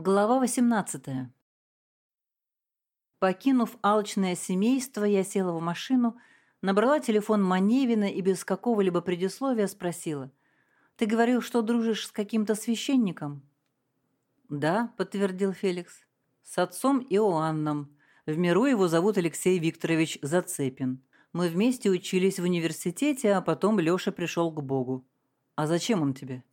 Глава 18 Покинув алчное семейство, я села в машину, набрала телефон Маневина и без какого-либо предисловия спросила. «Ты говорил, что дружишь с каким-то священником?» «Да», — подтвердил Феликс. «С отцом Иоанном. В миру его зовут Алексей Викторович Зацепин. Мы вместе учились в университете, а потом Лёша пришел к Богу. А зачем он тебе?»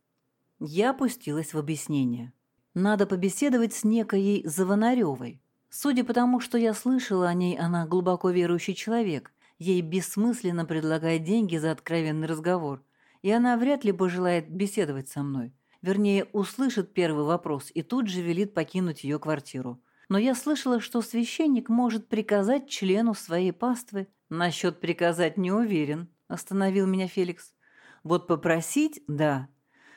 Я опустилась в объяснение. Надо побеседовать с некой Завонаревой. Судя по тому, что я слышала о ней, она глубоко верующий человек. Ей бессмысленно предлагать деньги за откровенный разговор. И она вряд ли пожелает беседовать со мной. Вернее, услышит первый вопрос и тут же велит покинуть ее квартиру. Но я слышала, что священник может приказать члену своей паствы. Насчет приказать не уверен, остановил меня Феликс. Вот попросить – да.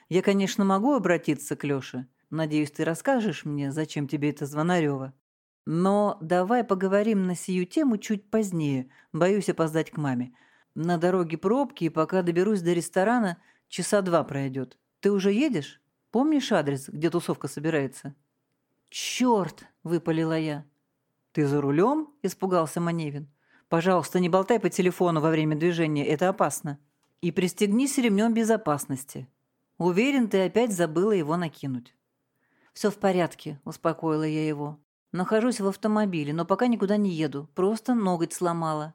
Я, конечно, могу обратиться к Лёше, Надеюсь, ты расскажешь мне, зачем тебе это Звонарева. Но давай поговорим на сию тему чуть позднее. Боюсь опоздать к маме. На дороге пробки, и пока доберусь до ресторана, часа два пройдет. Ты уже едешь? Помнишь адрес, где тусовка собирается?» «Черт!» – выпалила я. «Ты за рулем?» – испугался Маневин. «Пожалуйста, не болтай по телефону во время движения, это опасно. И пристегнись ремнем безопасности. Уверен, ты опять забыла его накинуть». «Все в порядке», – успокоила я его. «Нахожусь в автомобиле, но пока никуда не еду. Просто ноготь сломала».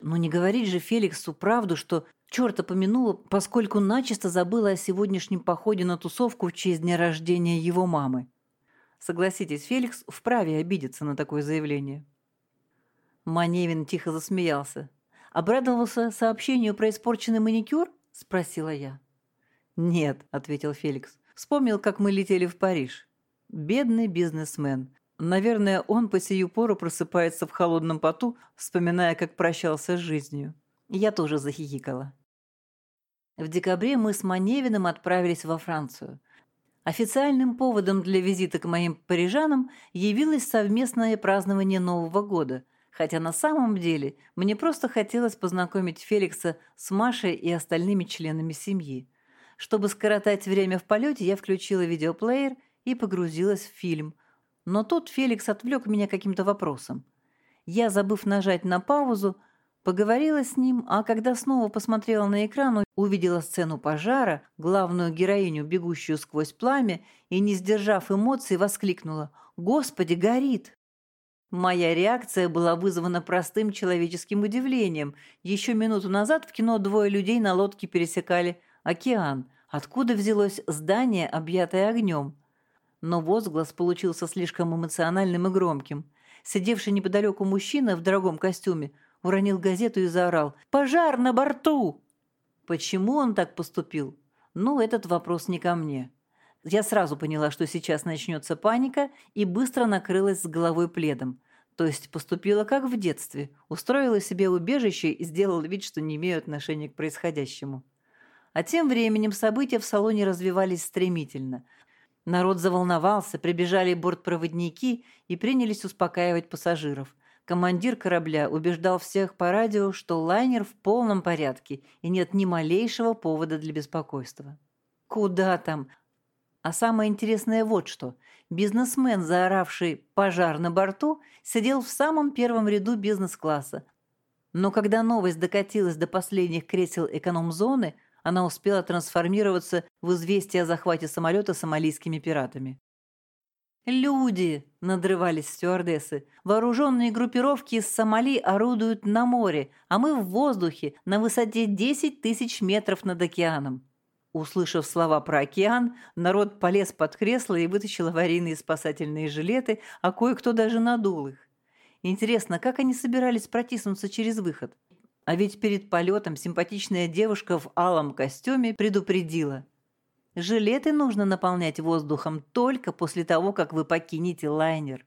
Но не говорить же Феликсу правду, что черта помянула, поскольку начисто забыла о сегодняшнем походе на тусовку в честь дня рождения его мамы. Согласитесь, Феликс вправе обидеться на такое заявление. Маневин тихо засмеялся. «Обрадовался сообщению про испорченный маникюр?» – спросила я. «Нет», – ответил Феликс. «Вспомнил, как мы летели в Париж. Бедный бизнесмен. Наверное, он по сию пору просыпается в холодном поту, вспоминая, как прощался с жизнью. Я тоже захихикала. В декабре мы с Маневиным отправились во Францию. Официальным поводом для визита к моим парижанам явилось совместное празднование Нового года, хотя на самом деле мне просто хотелось познакомить Феликса с Машей и остальными членами семьи. Чтобы скоротать время в полете, я включила видеоплеер и погрузилась в фильм. Но тут Феликс отвлек меня каким-то вопросом. Я, забыв нажать на паузу, поговорила с ним, а когда снова посмотрела на экран, увидела сцену пожара, главную героиню, бегущую сквозь пламя, и, не сдержав эмоций, воскликнула «Господи, горит!». Моя реакция была вызвана простым человеческим удивлением. Еще минуту назад в кино двое людей на лодке пересекали океан. Откуда взялось здание, объятое огнем? Но возглас получился слишком эмоциональным и громким. Сидевший неподалеку мужчина в дорогом костюме уронил газету и заорал «Пожар на борту!». Почему он так поступил? Ну, этот вопрос не ко мне. Я сразу поняла, что сейчас начнется паника, и быстро накрылась с головой пледом. То есть поступила как в детстве, устроила себе убежище и сделала вид, что не имею отношения к происходящему. А тем временем события в салоне развивались стремительно. Народ заволновался, прибежали бортпроводники и принялись успокаивать пассажиров. Командир корабля убеждал всех по радио, что лайнер в полном порядке и нет ни малейшего повода для беспокойства. Куда там? А самое интересное вот что. Бизнесмен, заоравший «пожар на борту», сидел в самом первом ряду бизнес-класса. Но когда новость докатилась до последних кресел эконом-зоны – она успела трансформироваться в известие о захвате самолета сомалийскими пиратами. «Люди!» – надрывались стюардессы. «Вооруженные группировки из Сомали орудуют на море, а мы в воздухе, на высоте 10 тысяч метров над океаном». Услышав слова про океан, народ полез под кресло и вытащил аварийные спасательные жилеты, а кое-кто даже надул их. Интересно, как они собирались протиснуться через выход? А ведь перед полетом симпатичная девушка в алом костюме предупредила. Жилеты нужно наполнять воздухом только после того, как вы покинете лайнер.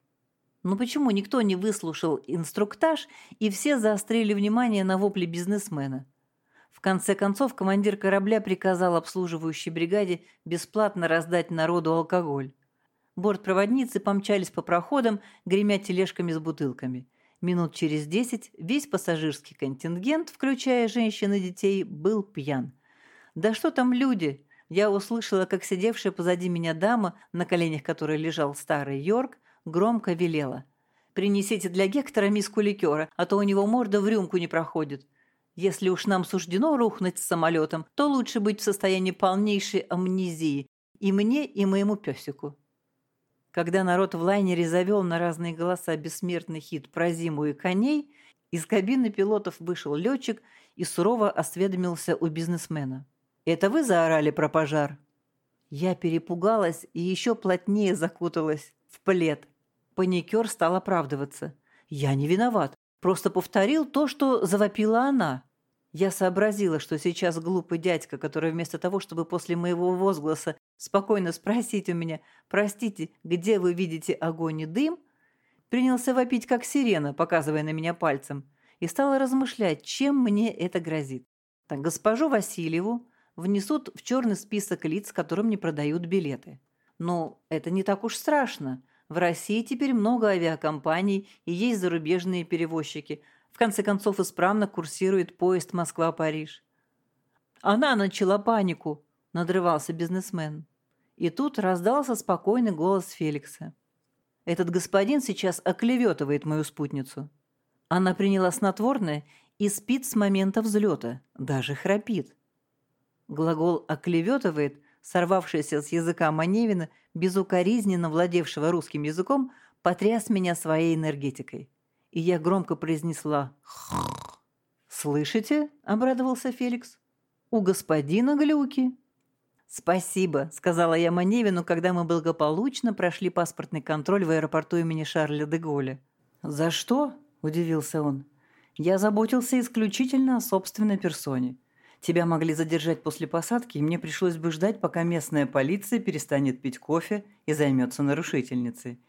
Но почему никто не выслушал инструктаж, и все заострили внимание на вопли бизнесмена? В конце концов, командир корабля приказал обслуживающей бригаде бесплатно раздать народу алкоголь. Бортпроводницы помчались по проходам, гремя тележками с бутылками – Минут через десять весь пассажирский контингент, включая женщин и детей, был пьян. Да что там люди? я услышала, как сидевшая позади меня дама, на коленях которой лежал старый Йорк, громко велела. «Принесите для Гектора миску ликера, а то у него морда в рюмку не проходит. Если уж нам суждено рухнуть с самолетом, то лучше быть в состоянии полнейшей амнезии и мне, и моему песику». Когда народ в лайнере завел на разные голоса бессмертный хит про зиму и коней, из кабины пилотов вышел летчик и сурово осведомился у бизнесмена. «Это вы заорали про пожар?» Я перепугалась и еще плотнее закуталась в плед. Паникер стал оправдываться. «Я не виноват. Просто повторил то, что завопила она». Я сообразила, что сейчас глупый дядька, который вместо того, чтобы после моего возгласа спокойно спросить у меня «Простите, где вы видите огонь и дым?», принялся вопить как сирена, показывая на меня пальцем, и стала размышлять, чем мне это грозит. Так госпожу Васильеву внесут в черный список лиц, которым не продают билеты. Но это не так уж страшно. В России теперь много авиакомпаний и есть зарубежные перевозчики – в конце концов, исправно курсирует поезд Москва-Париж. Она начала панику, надрывался бизнесмен. И тут раздался спокойный голос Феликса. Этот господин сейчас оклеветывает мою спутницу. Она приняла снотворное и спит с момента взлета, даже храпит. Глагол «оклеветывает», сорвавшийся с языка Маневина, безукоризненно владевшего русским языком, потряс меня своей энергетикой и я громко произнесла «Слышите?» – обрадовался Феликс. «У господина глюки». «Спасибо», – сказала я Маневину, когда мы благополучно прошли паспортный контроль в аэропорту имени Шарля де Голля. «За что?» – удивился он. «Я заботился исключительно о собственной персоне. Тебя могли задержать после посадки, и мне пришлось бы ждать, пока местная полиция перестанет пить кофе и займется нарушительницей.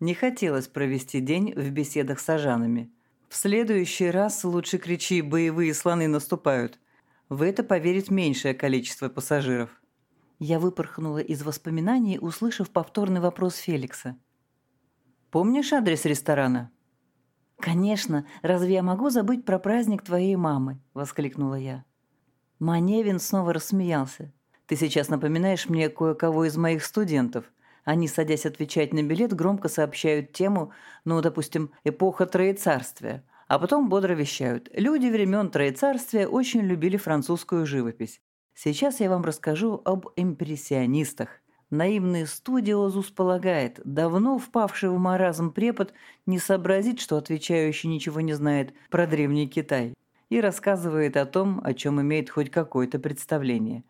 Не хотелось провести день в беседах с ажанами. В следующий раз лучше кричи «боевые слоны наступают». В это поверит меньшее количество пассажиров. Я выпорхнула из воспоминаний, услышав повторный вопрос Феликса. «Помнишь адрес ресторана?» «Конечно. Разве я могу забыть про праздник твоей мамы?» – воскликнула я. Маневин снова рассмеялся. «Ты сейчас напоминаешь мне кое-кого из моих студентов. Они, садясь отвечать на билет, громко сообщают тему, ну, допустим, «эпоха Троецарствия», а потом бодро вещают. Люди времен Троецарствия очень любили французскую живопись. Сейчас я вам расскажу об импрессионистах. Наивный студиозус полагает, давно впавший в маразм препод не сообразит, что отвечающий ничего не знает про Древний Китай, и рассказывает о том, о чем имеет хоть какое-то представление.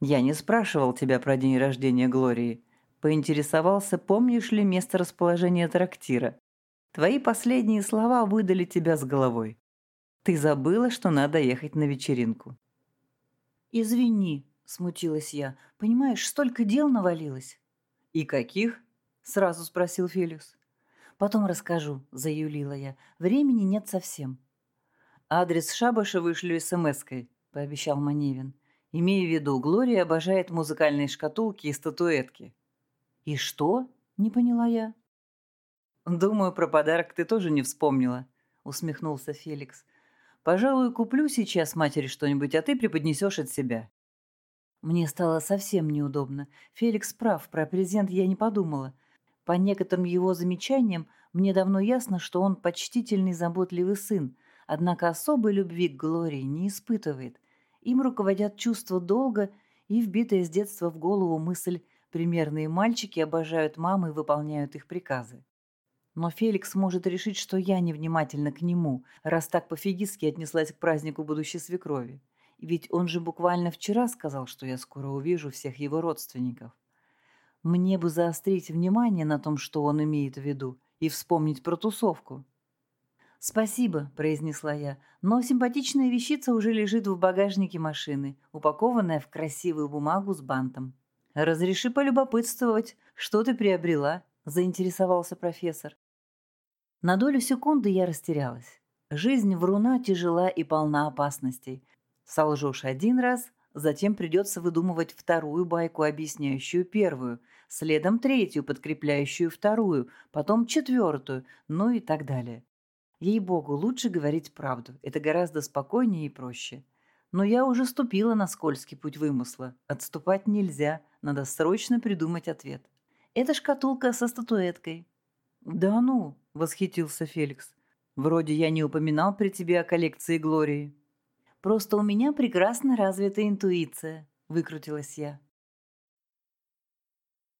Я не спрашивал тебя про день рождения Глории. Поинтересовался, помнишь ли место расположения трактира. Твои последние слова выдали тебя с головой. Ты забыла, что надо ехать на вечеринку. «Извини», — смутилась я. «Понимаешь, столько дел навалилось». «И каких?» — сразу спросил Феликс. «Потом расскажу», — заюлила я. «Времени нет совсем». «Адрес шабаша вышлю смс-кой», — пообещал Маневин. «Имею в виду, Глория обожает музыкальные шкатулки и статуэтки. «И что?» – не поняла я. «Думаю, про подарок ты тоже не вспомнила», – усмехнулся Феликс. «Пожалуй, куплю сейчас матери что-нибудь, а ты преподнесешь от себя». Мне стало совсем неудобно. Феликс прав, про презент я не подумала. По некоторым его замечаниям, мне давно ясно, что он почтительный, заботливый сын, однако особой любви к Глории не испытывает. Им руководят чувства долга и вбитая с детства в голову мысль Примерные мальчики обожают мамы и выполняют их приказы. Но Феликс может решить, что я невнимательна к нему, раз так пофигистски отнеслась к празднику будущей свекрови. Ведь он же буквально вчера сказал, что я скоро увижу всех его родственников. Мне бы заострить внимание на том, что он имеет в виду, и вспомнить про тусовку. «Спасибо», – произнесла я, – «но симпатичная вещица уже лежит в багажнике машины, упакованная в красивую бумагу с бантом». «Разреши полюбопытствовать, что ты приобрела?» – заинтересовался профессор. На долю секунды я растерялась. Жизнь вруна тяжела и полна опасностей. Солжешь один раз, затем придется выдумывать вторую байку, объясняющую первую, следом третью, подкрепляющую вторую, потом четвертую, ну и так далее. Ей-богу, лучше говорить правду. Это гораздо спокойнее и проще. Но я уже ступила на скользкий путь вымысла. Отступать нельзя, надо срочно придумать ответ. Это шкатулка со статуэткой. «Да ну!» — восхитился Феликс. «Вроде я не упоминал при тебе о коллекции Глории». «Просто у меня прекрасно развита интуиция», — выкрутилась я.